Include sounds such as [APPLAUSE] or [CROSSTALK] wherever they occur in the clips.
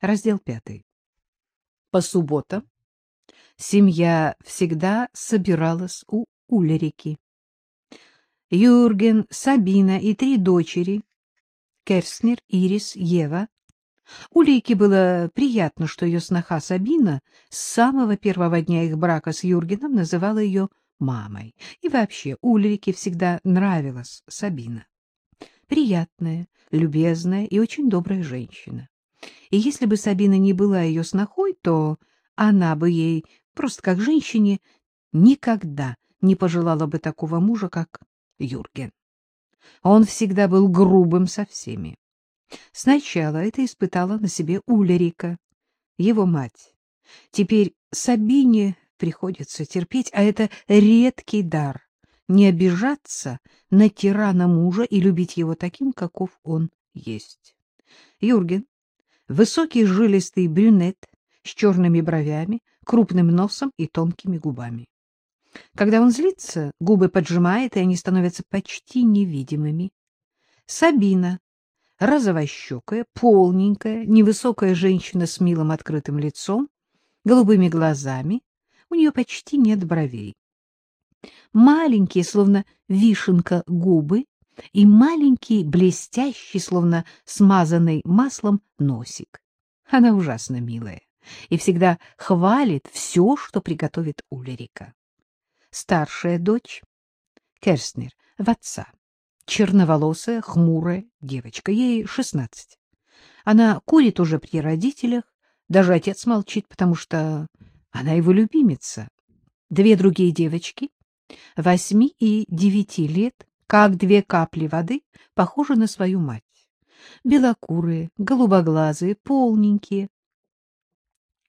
Раздел пятый. По субботам семья всегда собиралась у Улерики. Юрген, Сабина и три дочери — Керснер, Ирис, Ева. Улейке было приятно, что ее сноха Сабина с самого первого дня их брака с Юргеном называла ее мамой. И вообще Ульрике всегда нравилась Сабина. Приятная, любезная и очень добрая женщина. И если бы Сабина не была ее снохой, то она бы ей, просто как женщине, никогда не пожелала бы такого мужа, как Юрген. Он всегда был грубым со всеми. Сначала это испытала на себе Улерика, его мать. Теперь Сабине приходится терпеть, а это редкий дар — не обижаться на тирана мужа и любить его таким, каков он есть. Юрген — высокий жилистый брюнет с черными бровями, крупным носом и тонкими губами. Когда он злится, губы поджимает, и они становятся почти невидимыми. Сабина — розовощекая, полненькая, невысокая женщина с милым открытым лицом, голубыми глазами, у нее почти нет бровей. Маленькие, словно вишенка, губы и маленький, блестящий, словно смазанный маслом, носик. Она ужасно милая и всегда хвалит все, что приготовит Улерика старшая дочь, Керстнер, в отца, черноволосая, хмурая девочка, ей шестнадцать. Она курит уже при родителях, даже отец молчит, потому что она его любимица. Две другие девочки, восьми и девяти лет, как две капли воды, похожи на свою мать. Белокурые, голубоглазые, полненькие,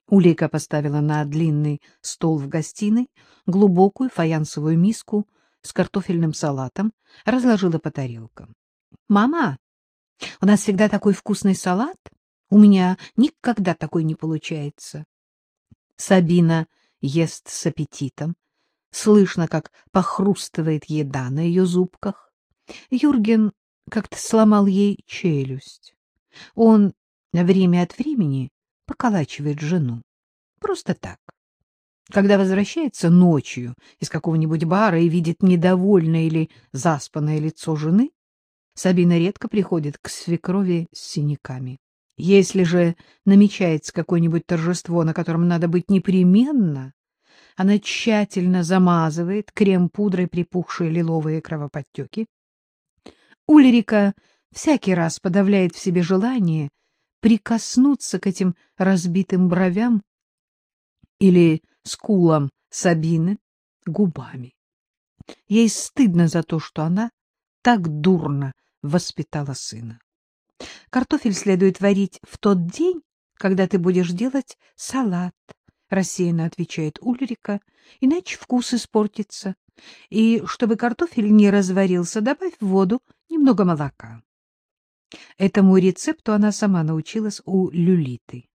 Улейка поставила на длинный стол в гостиной глубокую фаянсовую миску с картофельным салатом, разложила по тарелкам. — Мама, у нас всегда такой вкусный салат. У меня никогда такой не получается. Сабина ест с аппетитом. Слышно, как похрустывает еда на ее зубках. Юрген как-то сломал ей челюсть. Он время от времени поколачивает жену. Просто так. Когда возвращается ночью из какого-нибудь бара и видит недовольное или заспанное лицо жены, Сабина редко приходит к свекрови с синяками. Если же намечается какое-нибудь торжество, на котором надо быть непременно, она тщательно замазывает крем-пудрой припухшие лиловые кровоподтеки. Ульрика всякий раз подавляет в себе желание прикоснуться к этим разбитым бровям или скулам Сабины губами. Ей стыдно за то, что она так дурно воспитала сына. Картофель следует варить в тот день, когда ты будешь делать салат, — рассеянно отвечает Ульрика, — иначе вкус испортится. И чтобы картофель не разварился, добавь в воду немного молока. Этому рецепту она сама научилась у Люлиты.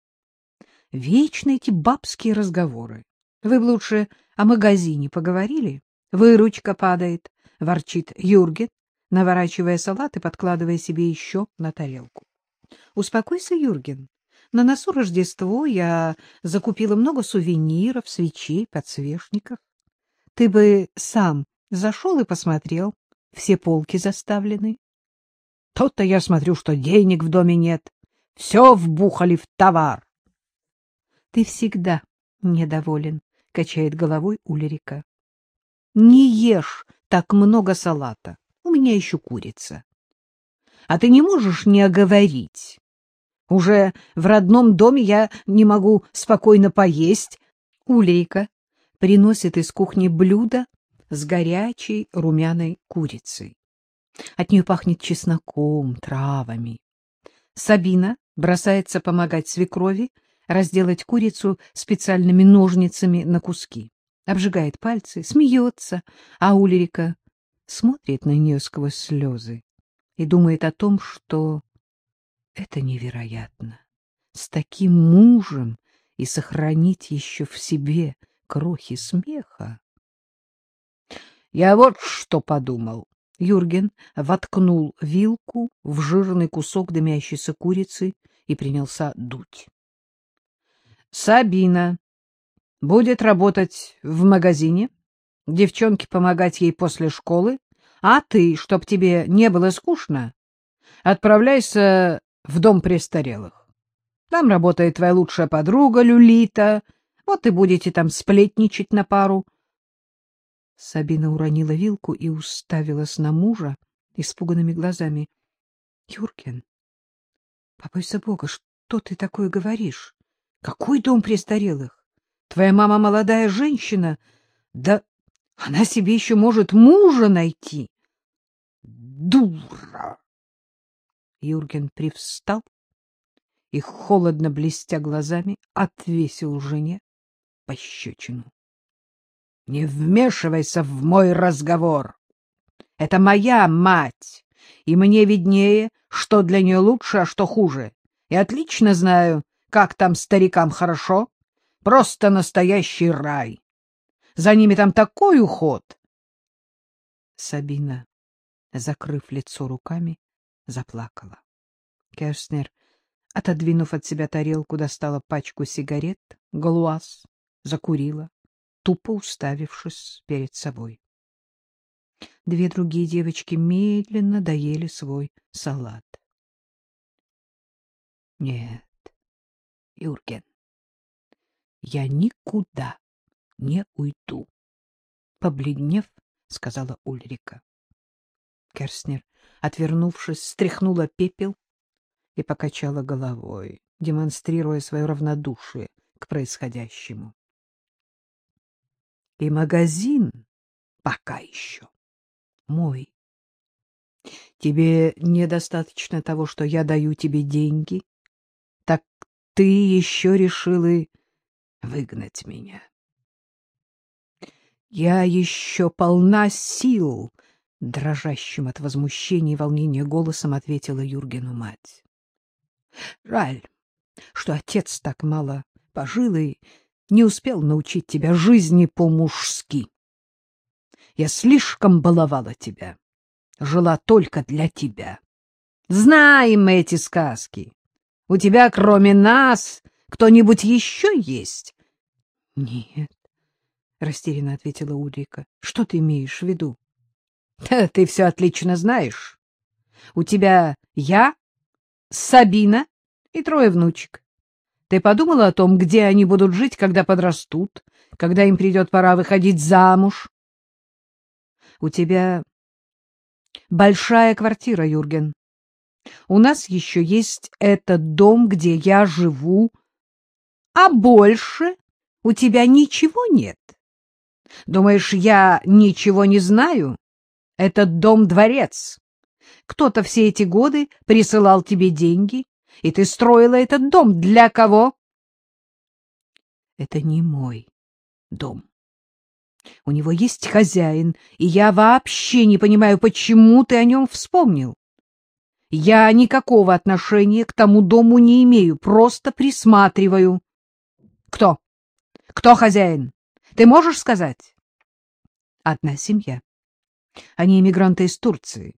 Вечно эти бабские разговоры. Вы бы лучше о магазине поговорили. Выручка падает, — ворчит Юрген, наворачивая салат и подкладывая себе еще на тарелку. — Успокойся, Юрген. На носу Рождество я закупила много сувениров, свечей, подсвечников. Ты бы сам зашел и посмотрел. Все полки заставлены. То-то я смотрю, что денег в доме нет. Все вбухали в товар. — Ты всегда недоволен, — качает головой Ульрика. — Не ешь так много салата. У меня еще курица. — А ты не можешь не оговорить? Уже в родном доме я не могу спокойно поесть. Ульрика приносит из кухни блюдо с горячей румяной курицей. От нее пахнет чесноком, травами. Сабина бросается помогать свекрови разделать курицу специальными ножницами на куски. Обжигает пальцы, смеется, а Улерика смотрит на нее сквозь слезы и думает о том, что это невероятно. С таким мужем и сохранить еще в себе крохи смеха. Я вот что подумал. Юрген воткнул вилку в жирный кусок дымящейся курицы и принялся дуть. Сабина будет работать в магазине, девчонке помогать ей после школы, а ты, чтоб тебе не было скучно, отправляйся в дом престарелых. Там работает твоя лучшая подруга Люлита, вот и будете там сплетничать на пару. Сабина уронила вилку и уставилась на мужа испуганными глазами. — Юрген, побойся Бога, что ты такое говоришь? Какой дом престарелых? Твоя мама молодая женщина. Да она себе еще может мужа найти. Дура! Юрген привстал и, холодно блестя глазами, отвесил жене пощечину. — Не вмешивайся в мой разговор. Это моя мать, и мне виднее, что для нее лучше, а что хуже. И отлично знаю, как там старикам хорошо. Просто настоящий рай. За ними там такой уход. Сабина, закрыв лицо руками, заплакала. Керстнер, отодвинув от себя тарелку, достала пачку сигарет, глуаз, закурила, тупо уставившись перед собой. Две другие девочки медленно доели свой салат. Нет, Юрген, я никуда не уйду, побледнев, сказала Ульрика. Керстнер, отвернувшись, стряхнула пепел и покачала головой, демонстрируя свое равнодушие к происходящему. И магазин пока еще мой. Тебе недостаточно того, что я даю тебе деньги, так ты еще решил и выгнать меня. Я еще полна сил, — дрожащим от возмущения и волнения голосом ответила Юргену мать. Жаль, что отец так мало пожил и не успел научить тебя жизни по-мужски. Я слишком баловала тебя, жила только для тебя. Знаем мы эти сказки. У тебя, кроме нас, кто-нибудь еще есть? — Нет, — растерянно ответила Ульрика. — Что ты имеешь в виду? — [LAUGHS] Ты все отлично знаешь. У тебя я, Сабина и трое внучек. Ты подумала о том, где они будут жить, когда подрастут, когда им придет пора выходить замуж? У тебя большая квартира, Юрген. У нас еще есть этот дом, где я живу, а больше у тебя ничего нет. Думаешь, я ничего не знаю? Этот дом-дворец. Кто-то все эти годы присылал тебе деньги, и ты строила этот дом. Для кого? Это не мой дом. У него есть хозяин, и я вообще не понимаю, почему ты о нем вспомнил. Я никакого отношения к тому дому не имею, просто присматриваю. Кто? Кто хозяин? Ты можешь сказать? Одна семья. Они эмигранты из Турции.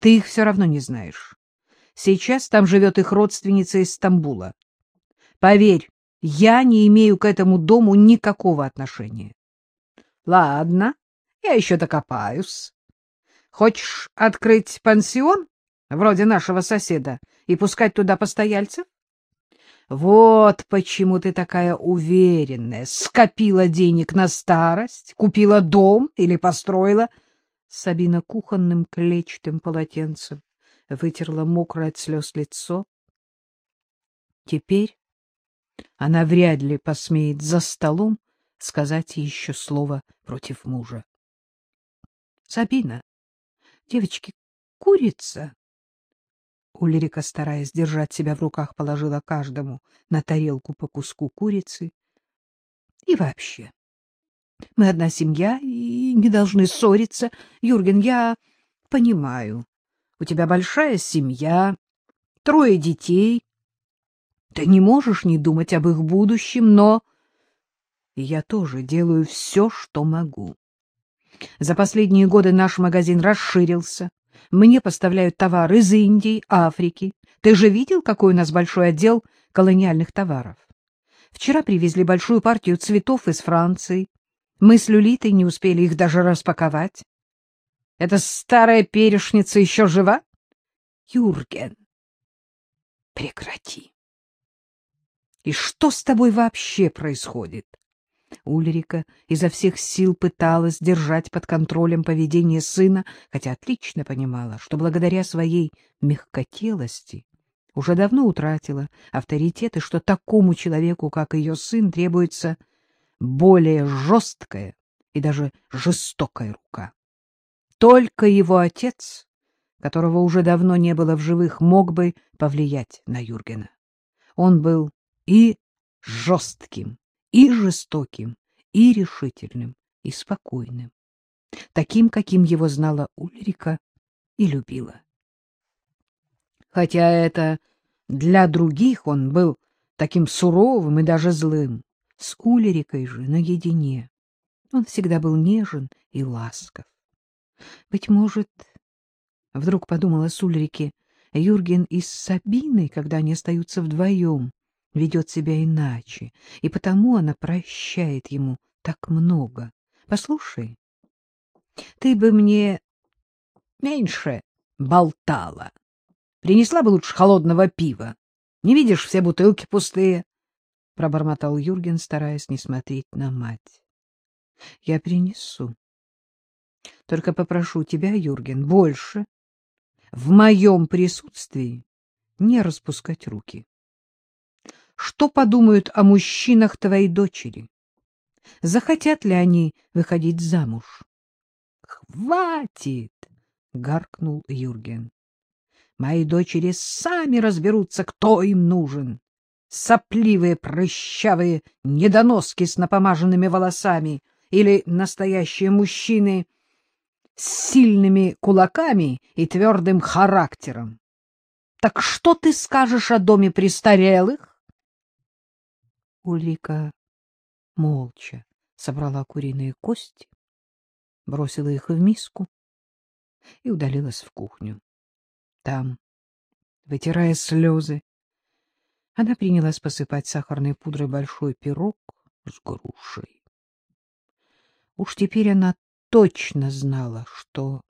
Ты их все равно не знаешь. Сейчас там живет их родственница из Стамбула. Поверь, я не имею к этому дому никакого отношения. Ладно, я еще докопаюсь. Хочешь открыть пансион, вроде нашего соседа, и пускать туда постояльцев? Вот почему ты такая уверенная. Скопила денег на старость, купила дом или построила. Сабина кухонным клетчатым полотенцем вытерла мокрое от слез лицо. Теперь она вряд ли посмеет за столом сказать еще слово против мужа. — Сабина, девочки, курица. Ульрика, стараясь держать себя в руках, положила каждому на тарелку по куску курицы. — И вообще, мы одна семья и не должны ссориться. Юрген, я понимаю, у тебя большая семья, трое детей. Ты не можешь не думать об их будущем, но я тоже делаю все, что могу. За последние годы наш магазин расширился. Мне поставляют товары из Индии, Африки. Ты же видел, какой у нас большой отдел колониальных товаров? Вчера привезли большую партию цветов из Франции. Мы с Люлитой не успели их даже распаковать. Эта старая перешница еще жива? Юрген, прекрати. И что с тобой вообще происходит? Ульрика изо всех сил пыталась держать под контролем поведение сына, хотя отлично понимала, что благодаря своей мягкотелости уже давно утратила авторитет и что такому человеку, как ее сын, требуется более жесткая и даже жестокая рука. Только его отец, которого уже давно не было в живых, мог бы повлиять на Юргена. Он был и жестким, и жестоким, и решительным, и спокойным, таким, каким его знала Ульрика и любила. Хотя это для других он был таким суровым и даже злым, с Ульрикой же наедине. Он всегда был нежен и ласков. Быть может, вдруг подумала Сульрике, Юрген и с Сабиной, когда они остаются вдвоем, ведет себя иначе, и потому она прощает ему так много. Послушай, ты бы мне меньше болтала. Принесла бы лучше холодного пива. Не видишь, все бутылки пустые. — пробормотал Юрген, стараясь не смотреть на мать. — Я принесу. Только попрошу тебя, Юрген, больше в моем присутствии не распускать руки. Что подумают о мужчинах твоей дочери? Захотят ли они выходить замуж? — Хватит! — гаркнул Юрген. — Мои дочери сами разберутся, кто им нужен. Сопливые, прыщавые недоноски с напомаженными волосами или настоящие мужчины с сильными кулаками и твердым характером. Так что ты скажешь о доме престарелых? Ульрика молча собрала куриные кости, бросила их в миску и удалилась в кухню. Там, вытирая слезы, она принялась посыпать сахарной пудрой большой пирог с грушей. Уж теперь она точно знала, что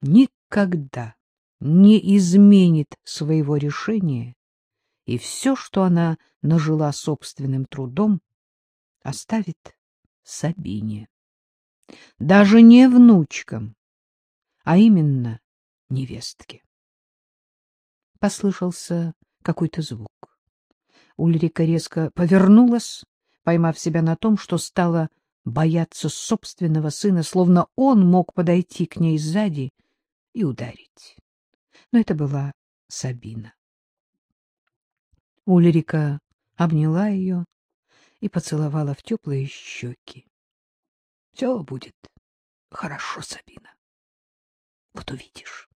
никогда не изменит своего решения и все, что она нажила собственным трудом, оставит Сабине. Даже не внучкам, а именно невестке. Послышался какой-то звук. Ульрика резко повернулась, поймав себя на том, что стала бояться собственного сына, словно он мог подойти к ней сзади и ударить. Но это была Сабина. Ульрика обняла ее и поцеловала в теплые щеки. — Все будет хорошо, Сабина. Вот увидишь.